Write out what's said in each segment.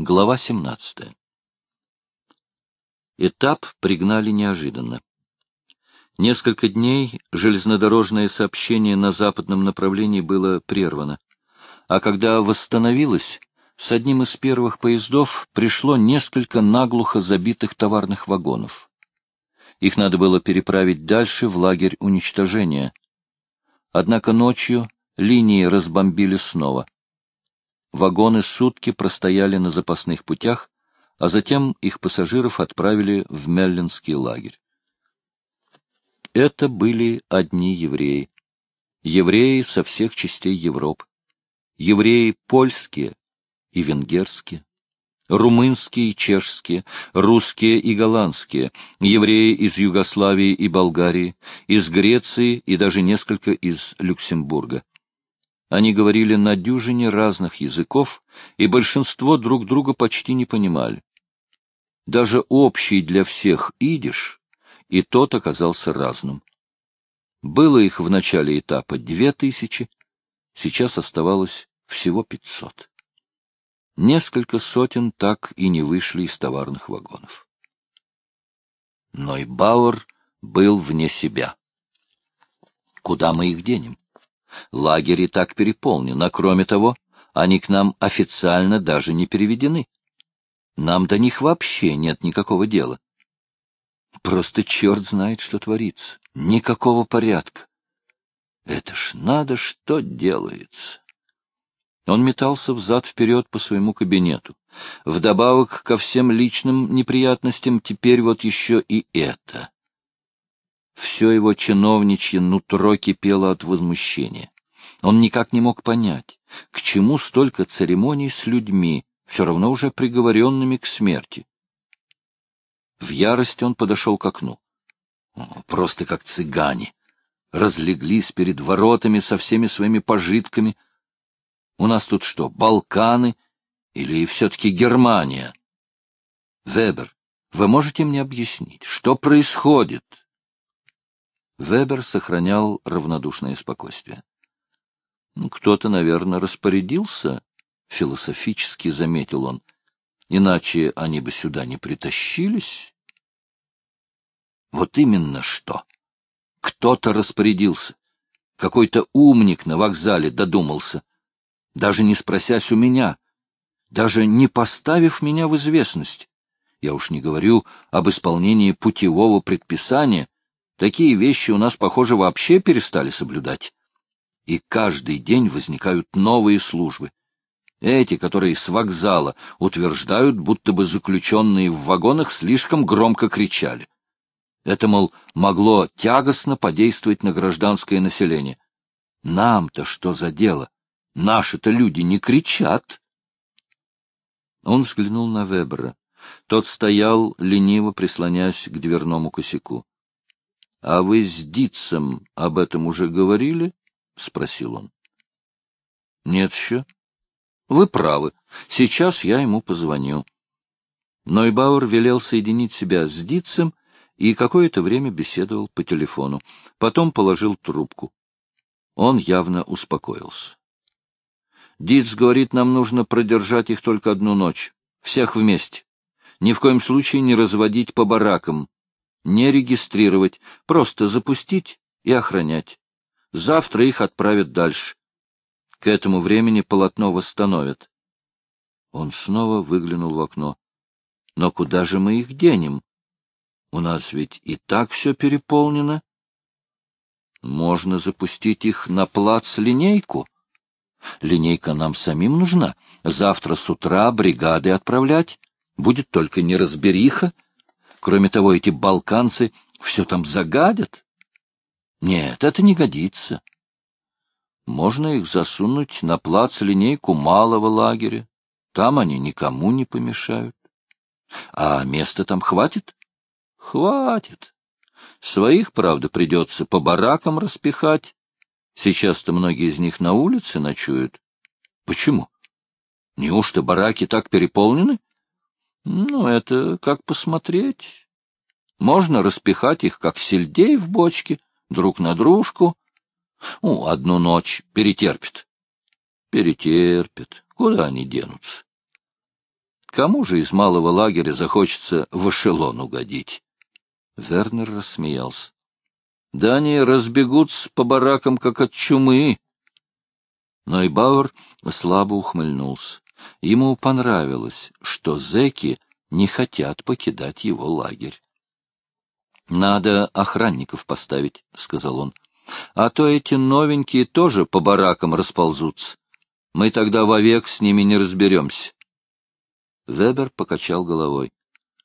Глава 17. Этап пригнали неожиданно. Несколько дней железнодорожное сообщение на западном направлении было прервано, а когда восстановилось, с одним из первых поездов пришло несколько наглухо забитых товарных вагонов. Их надо было переправить дальше в лагерь уничтожения. Однако ночью линии разбомбили снова — Вагоны сутки простояли на запасных путях, а затем их пассажиров отправили в Меллинский лагерь. Это были одни евреи. Евреи со всех частей Европы. Евреи польские и венгерские, румынские и чешские, русские и голландские, евреи из Югославии и Болгарии, из Греции и даже несколько из Люксембурга. Они говорили на дюжине разных языков, и большинство друг друга почти не понимали. Даже общий для всех идиш, и тот оказался разным. Было их в начале этапа две тысячи, сейчас оставалось всего пятьсот. Несколько сотен так и не вышли из товарных вагонов. Но и Бауэр был вне себя. Куда мы их денем? Лагерь и так переполнен, а кроме того, они к нам официально даже не переведены. Нам до них вообще нет никакого дела. Просто черт знает, что творится. Никакого порядка. Это ж надо, что делается. Он метался взад-вперед по своему кабинету. Вдобавок ко всем личным неприятностям теперь вот еще и это. Все его чиновничье нутро кипело от возмущения. Он никак не мог понять, к чему столько церемоний с людьми, все равно уже приговоренными к смерти. В ярости он подошел к окну. Просто как цыгане. Разлеглись перед воротами со всеми своими пожитками. У нас тут что, Балканы или все-таки Германия? Вебер, вы можете мне объяснить, что происходит? Вебер сохранял равнодушное спокойствие. Ну, кто-то, наверное, распорядился, — философически заметил он. Иначе они бы сюда не притащились. Вот именно что. Кто-то распорядился. Какой-то умник на вокзале додумался. Даже не спросясь у меня, даже не поставив меня в известность. Я уж не говорю об исполнении путевого предписания, Такие вещи у нас, похоже, вообще перестали соблюдать. И каждый день возникают новые службы. Эти, которые с вокзала утверждают, будто бы заключенные в вагонах слишком громко кричали. Это, мол, могло тягостно подействовать на гражданское население. Нам-то что за дело? Наши-то люди не кричат. Он взглянул на Вебера. Тот стоял, лениво прислонясь к дверному косяку. — А вы с Дитцем об этом уже говорили? — спросил он. — Нет еще. — Вы правы. Сейчас я ему позвоню. Нойбауэр велел соединить себя с Дитцем и какое-то время беседовал по телефону. Потом положил трубку. Он явно успокоился. Диц говорит, нам нужно продержать их только одну ночь. Всех вместе. Ни в коем случае не разводить по баракам не регистрировать, просто запустить и охранять. Завтра их отправят дальше. К этому времени полотно восстановят. Он снова выглянул в окно. Но куда же мы их денем? У нас ведь и так все переполнено. Можно запустить их на плац-линейку. Линейка нам самим нужна. Завтра с утра бригады отправлять. Будет только неразбериха. Кроме того, эти балканцы все там загадят. Нет, это не годится. Можно их засунуть на плац линейку малого лагеря. Там они никому не помешают. А места там хватит? Хватит. Своих, правда, придется по баракам распихать. Сейчас-то многие из них на улице ночуют. Почему? Неужто бараки так переполнены? Ну, это как посмотреть. Можно распихать их, как сельдей в бочке, друг на дружку. Ну, одну ночь перетерпит. Перетерпит. Куда они денутся? Кому же из малого лагеря захочется в эшелон угодить? Вернер рассмеялся. Да они разбегутся по баракам, как от чумы. Но и Бауэр слабо ухмыльнулся. Ему понравилось, что зэки не хотят покидать его лагерь. — Надо охранников поставить, — сказал он. — А то эти новенькие тоже по баракам расползутся. Мы тогда вовек с ними не разберемся. Вебер покачал головой.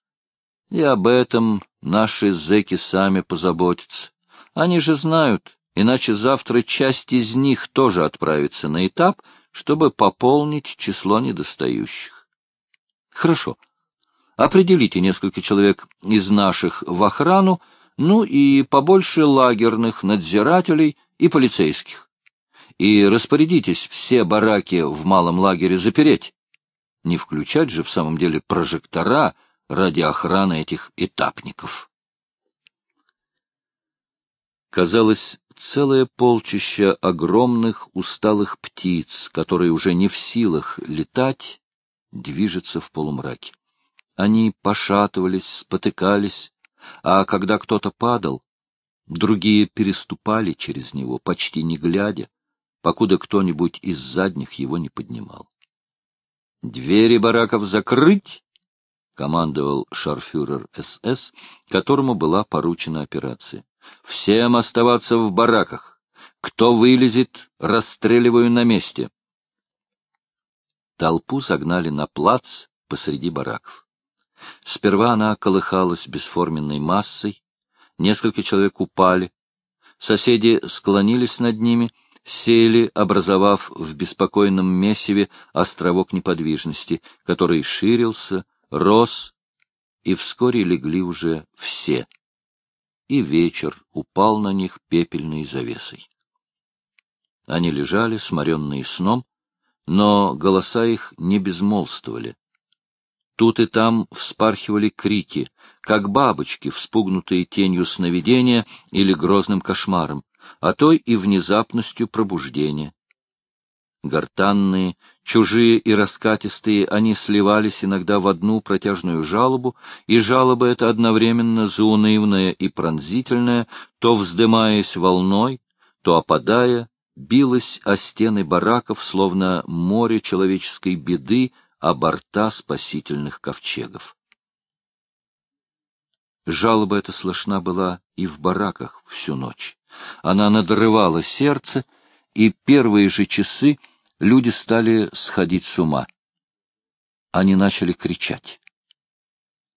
— И об этом наши зэки сами позаботятся. Они же знают, иначе завтра часть из них тоже отправится на этап, чтобы пополнить число недостающих. Хорошо. Определите несколько человек из наших в охрану, ну и побольше лагерных надзирателей и полицейских. И распорядитесь все бараки в малом лагере запереть. Не включать же в самом деле прожектора ради охраны этих этапников. Казалось, целое полчища огромных усталых птиц, которые уже не в силах летать, движется в полумраке. Они пошатывались, спотыкались, а когда кто-то падал, другие переступали через него, почти не глядя, покуда кто-нибудь из задних его не поднимал. «Двери бараков закрыть!» — командовал шарфюрер СС, которому была поручена операция. «Всем оставаться в бараках. Кто вылезет, расстреливаю на месте». Толпу загнали на плац посреди бараков. Сперва она колыхалась бесформенной массой, несколько человек упали, соседи склонились над ними — сели, образовав в беспокойном месиве островок неподвижности, который ширился, рос, и вскоре легли уже все. И вечер упал на них пепельной завесой. Они лежали, сморенные сном, но голоса их не безмолвствовали. Тут и там вспархивали крики, как бабочки, вспугнутые тенью сновидения или грозным кошмаром а то и внезапностью пробуждения. Гортанные, чужие и раскатистые, они сливались иногда в одну протяжную жалобу, и жалоба эта одновременно заунывная и пронзительная, то вздымаясь волной, то опадая, билась о стены бараков, словно море человеческой беды, о борта спасительных ковчегов. Жалоба эта слышна была и в бараках всю ночь. Она надрывала сердце, и первые же часы люди стали сходить с ума. Они начали кричать.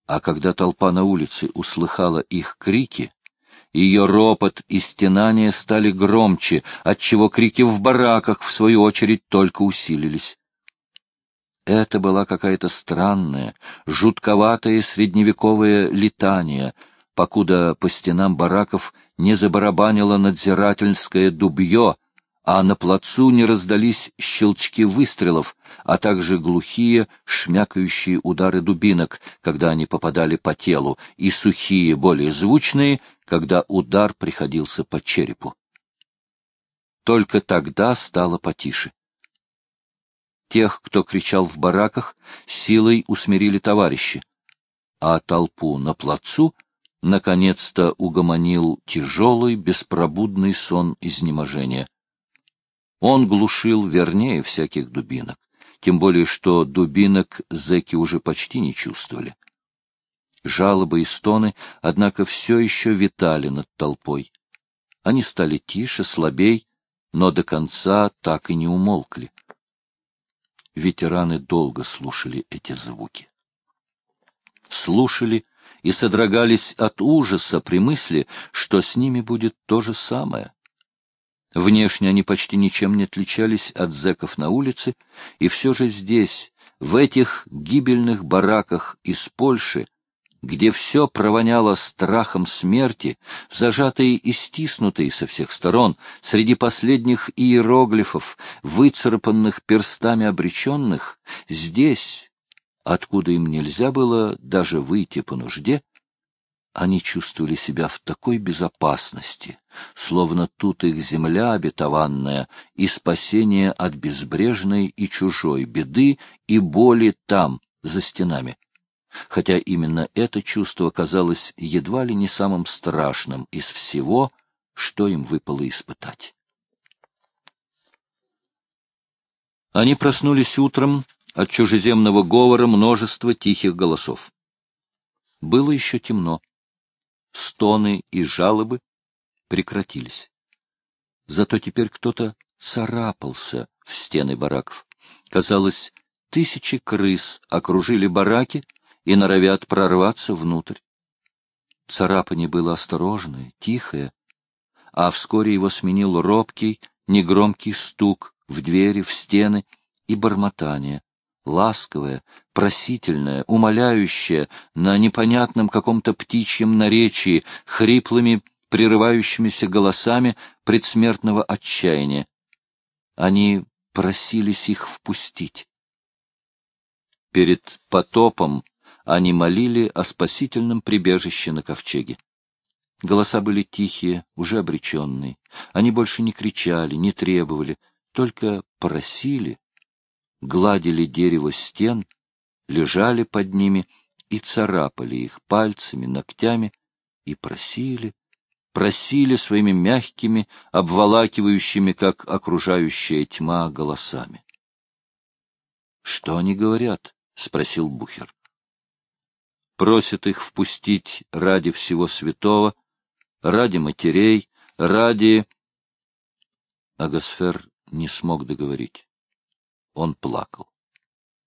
А когда толпа на улице услыхала их крики, ее ропот и стенания стали громче, отчего крики в бараках, в свою очередь, только усилились. Это была какая-то странная, жутковатая средневековая летание, покуда по стенам бараков не забарабанило надзирательское дубье, а на плацу не раздались щелчки выстрелов, а также глухие, шмякающие удары дубинок, когда они попадали по телу, и сухие, более звучные, когда удар приходился по черепу. Только тогда стало потише. Тех, кто кричал в бараках, силой усмирили товарищи, а толпу на плацу наконец-то угомонил тяжелый, беспробудный сон изнеможения. Он глушил вернее всяких дубинок, тем более что дубинок зэки уже почти не чувствовали. Жалобы и стоны, однако, все еще витали над толпой. Они стали тише, слабей, но до конца так и не умолкли. Ветераны долго слушали эти звуки. Слушали и содрогались от ужаса при мысли, что с ними будет то же самое. Внешне они почти ничем не отличались от зэков на улице, и все же здесь, в этих гибельных бараках из Польши, где все провоняло страхом смерти, зажатые и стиснутые со всех сторон, среди последних иероглифов, выцарапанных перстами обреченных, здесь, откуда им нельзя было даже выйти по нужде, они чувствовали себя в такой безопасности, словно тут их земля обетованная и спасение от безбрежной и чужой беды и боли там, за стенами, хотя именно это чувство казалось едва ли не самым страшным из всего, что им выпало испытать. Они проснулись утром от чужеземного говора множества тихих голосов. Было еще темно. Стоны и жалобы прекратились. Зато теперь кто-то царапался в стены бараков. Казалось, тысячи крыс окружили бараки и норовят прорваться внутрь. Царапание было осторожное, тихое, а вскоре его сменил робкий, негромкий стук в двери, в стены и бормотание, ласковое, просительное, умоляющее на непонятном каком-то птичьем наречии, хриплыми, прерывающимися голосами предсмертного отчаяния. Они просились их впустить. Перед потопом они молили о спасительном прибежище на ковчеге. Голоса были тихие, уже обреченные. Они больше не кричали, не требовали, только просили, гладили дерево стен, лежали под ними и царапали их пальцами, ногтями и просили, просили своими мягкими, обволакивающими, как окружающая тьма, голосами. — Что они говорят? — спросил Бухер. — Просят их впустить ради всего святого, ради матерей, ради... Агасфер не смог договорить. Он плакал.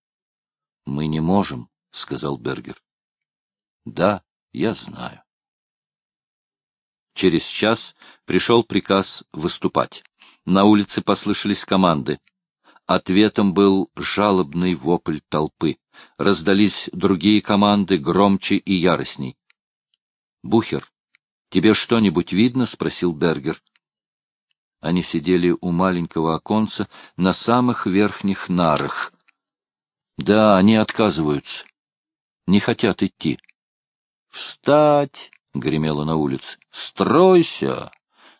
— Мы не можем, — сказал Бергер. — Да, я знаю. Через час пришел приказ выступать. На улице послышались команды. Ответом был жалобный вопль толпы. Раздались другие команды, громче и яростней. — Бухер, тебе что-нибудь видно? — спросил Бергер. Они сидели у маленького оконца на самых верхних нарах. Да, они отказываются. Не хотят идти. «Встать!» — гремело на улице. «Стройся!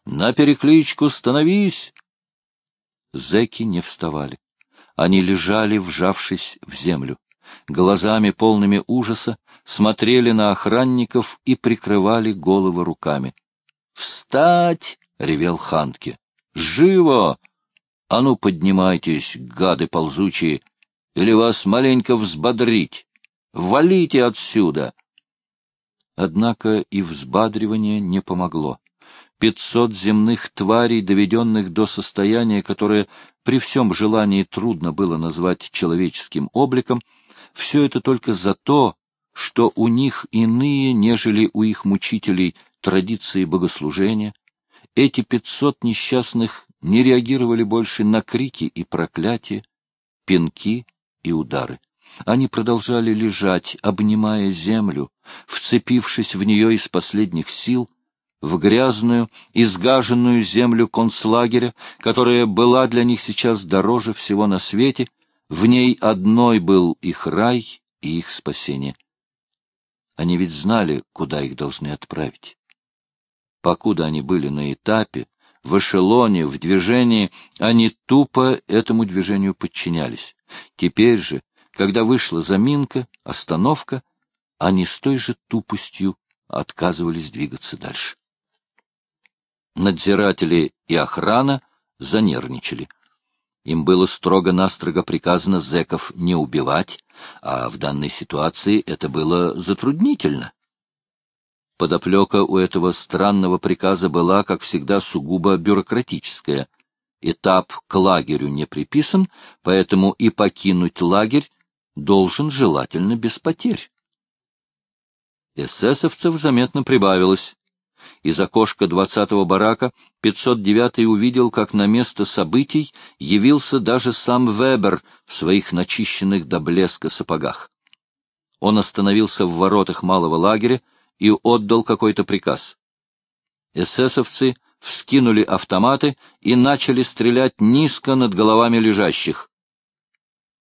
На перекличку становись!» Зеки не вставали. Они лежали, вжавшись в землю. Глазами, полными ужаса, смотрели на охранников и прикрывали головы руками. «Встать!» — ревел Ханке. Живо! А ну, поднимайтесь, гады ползучие, или вас маленько взбодрить. Валите отсюда! Однако и взбадривание не помогло. Пятьсот земных тварей, доведенных до состояния, которое при всем желании трудно было назвать человеческим обликом, все это только за то, что у них иные, нежели у их мучителей, традиции богослужения, эти пятьсот несчастных не реагировали больше на крики и проклятия, пинки и удары. Они продолжали лежать, обнимая землю, вцепившись в нее из последних сил, в грязную, изгаженную землю концлагеря, которая была для них сейчас дороже всего на свете, в ней одной был их рай и их спасение. Они ведь знали, куда их должны отправить. Покуда они были на этапе, в эшелоне, в движении, они тупо этому движению подчинялись. Теперь же, когда вышла заминка, остановка, они с той же тупостью отказывались двигаться дальше. Надзиратели и охрана занервничали. Им было строго-настрого приказано зэков не убивать, а в данной ситуации это было затруднительно. Подоплека у этого странного приказа была, как всегда, сугубо бюрократическая. Этап к лагерю не приписан, поэтому и покинуть лагерь должен желательно без потерь. Эсэсовцев заметно прибавилось. Из окошка двадцатого барака 509-й увидел, как на место событий явился даже сам Вебер в своих начищенных до блеска сапогах. Он остановился в воротах малого лагеря, и отдал какой-то приказ. Эсэсовцы вскинули автоматы и начали стрелять низко над головами лежащих.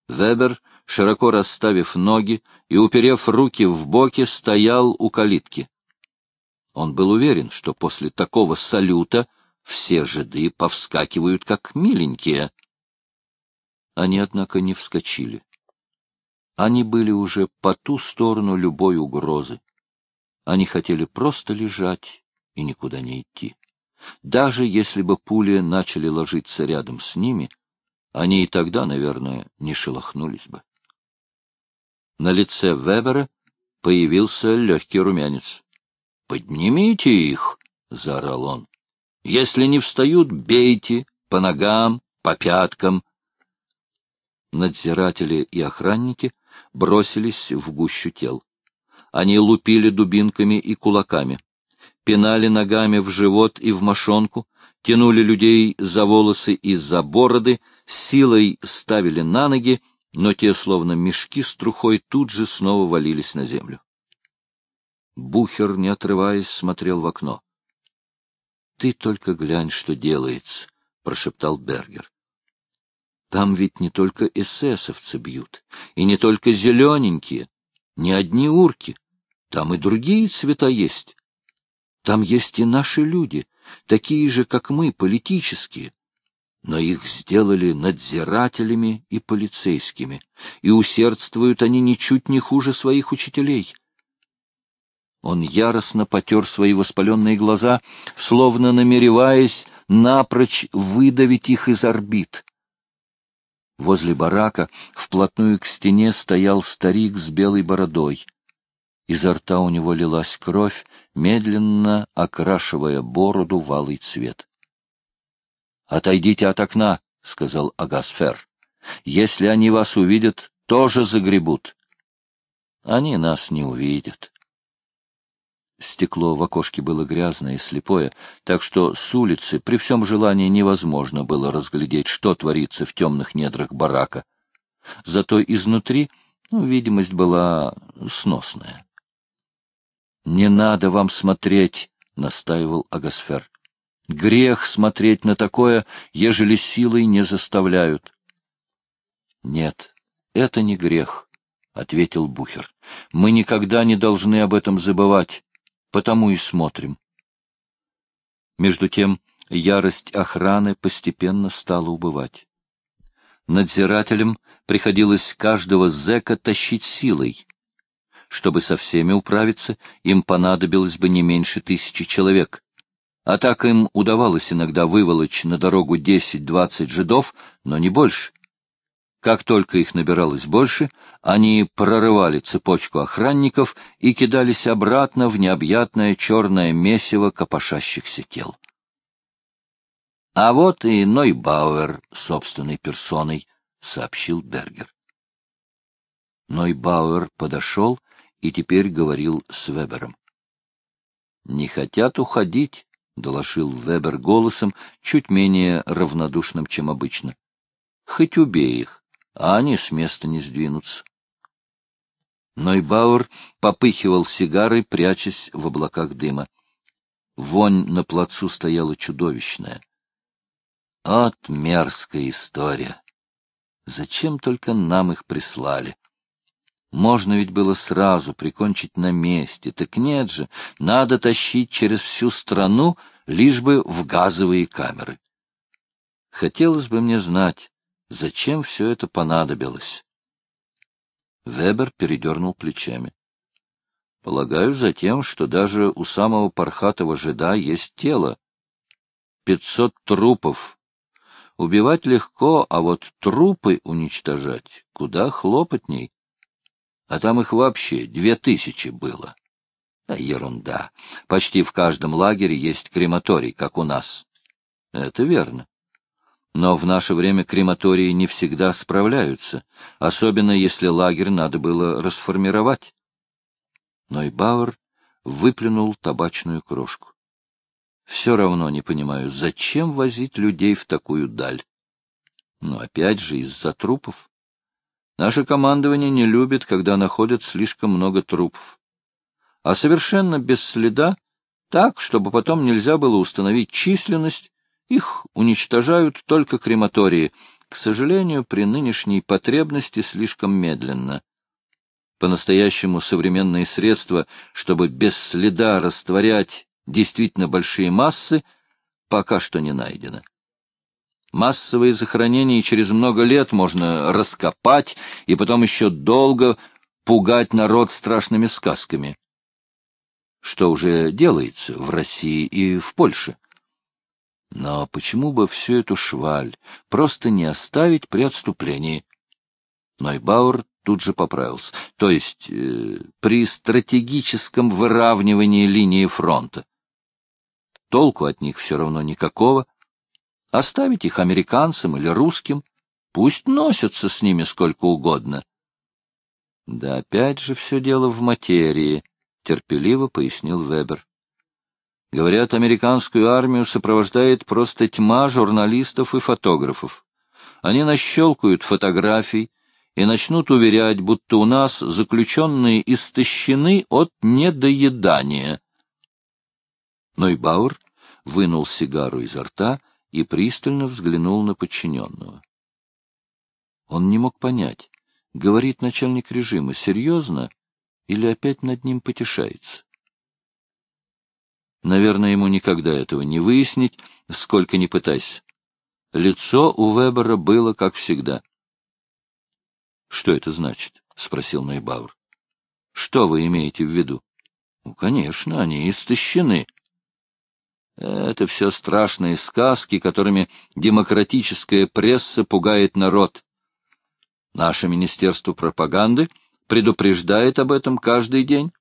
Вебер, широко расставив ноги и уперев руки в боки, стоял у калитки. Он был уверен, что после такого салюта все жиды повскакивают, как миленькие. Они, однако, не вскочили. Они были уже по ту сторону любой угрозы. Они хотели просто лежать и никуда не идти. Даже если бы пули начали ложиться рядом с ними, они и тогда, наверное, не шелохнулись бы. На лице Вебера появился легкий румянец. — Поднимите их! — заорал он. — Если не встают, бейте по ногам, по пяткам. Надзиратели и охранники бросились в гущу тел. Они лупили дубинками и кулаками, пинали ногами в живот и в мошонку, тянули людей за волосы и за бороды, силой ставили на ноги, но те, словно мешки с трухой, тут же снова валились на землю. Бухер, не отрываясь, смотрел в окно. — Ты только глянь, что делается, — прошептал Бергер. — Там ведь не только эсэсовцы бьют, и не только зелененькие, не одни урки. Там и другие цвета есть. Там есть и наши люди, такие же, как мы, политические. Но их сделали надзирателями и полицейскими, и усердствуют они ничуть не хуже своих учителей. Он яростно потер свои воспаленные глаза, словно намереваясь напрочь выдавить их из орбит. Возле барака, вплотную к стене, стоял старик с белой бородой. Изо рта у него лилась кровь, медленно окрашивая бороду в алый цвет. — Отойдите от окна, — сказал Агасфер. — Если они вас увидят, тоже загребут. — Они нас не увидят. Стекло в окошке было грязное и слепое, так что с улицы при всем желании невозможно было разглядеть, что творится в темных недрах барака. Зато изнутри ну, видимость была сносная. «Не надо вам смотреть», — настаивал Агасфер. «Грех смотреть на такое, ежели силой не заставляют». «Нет, это не грех», — ответил Бухер. «Мы никогда не должны об этом забывать, потому и смотрим». Между тем ярость охраны постепенно стала убывать. Надзирателям приходилось каждого зэка тащить силой, чтобы со всеми управиться, им понадобилось бы не меньше тысячи человек. А так им удавалось иногда выволочь на дорогу десять-двадцать жидов, но не больше. Как только их набиралось больше, они прорывали цепочку охранников и кидались обратно в необъятное черное месиво копошащихся тел. А вот и Нойбауэр собственной персоной, — сообщил Бергер. Нойбауэр подошел и теперь говорил с Вебером. — Не хотят уходить, — доложил Вебер голосом, чуть менее равнодушным, чем обычно. — Хоть убей их, а они с места не сдвинутся. Нойбауэр попыхивал сигарой, прячась в облаках дыма. Вонь на плацу стояла чудовищная. От мерзкая история. Зачем только нам их прислали? Можно ведь было сразу прикончить на месте. Так нет же, надо тащить через всю страну, лишь бы в газовые камеры. Хотелось бы мне знать, зачем все это понадобилось. Вебер передернул плечами. Полагаю, за тем, что даже у самого пархатого жида есть тело. Пятьсот трупов. Убивать легко, а вот трупы уничтожать куда хлопотней а там их вообще две тысячи было. Да ерунда. Почти в каждом лагере есть крематорий, как у нас. Это верно. Но в наше время крематории не всегда справляются, особенно если лагерь надо было расформировать. Но и Бауэр выплюнул табачную крошку. Все равно не понимаю, зачем возить людей в такую даль? Но опять же из-за трупов. Наше командование не любит, когда находят слишком много трупов. А совершенно без следа, так, чтобы потом нельзя было установить численность, их уничтожают только крематории, к сожалению, при нынешней потребности слишком медленно. По-настоящему современные средства, чтобы без следа растворять действительно большие массы, пока что не найдено. Массовые захоронения через много лет можно раскопать и потом еще долго пугать народ страшными сказками. Что уже делается в России и в Польше. Но почему бы всю эту шваль просто не оставить при отступлении? Нойбауэр тут же поправился. То есть э, при стратегическом выравнивании линии фронта. Толку от них все равно никакого. Оставить их американцам или русским, пусть носятся с ними сколько угодно. Да опять же все дело в материи, — терпеливо пояснил Вебер. Говорят, американскую армию сопровождает просто тьма журналистов и фотографов. Они нащелкают фотографий и начнут уверять, будто у нас заключенные истощены от недоедания. Нойбауэр вынул сигару изо рта и пристально взглянул на подчиненного. Он не мог понять, говорит начальник режима серьезно или опять над ним потешается. Наверное, ему никогда этого не выяснить, сколько ни пытайся. Лицо у Вебера было как всегда. — Что это значит? — спросил Нейбаур. — Что вы имеете в виду? — Ну, конечно, они истощены. Это все страшные сказки, которыми демократическая пресса пугает народ. Наше Министерство пропаганды предупреждает об этом каждый день.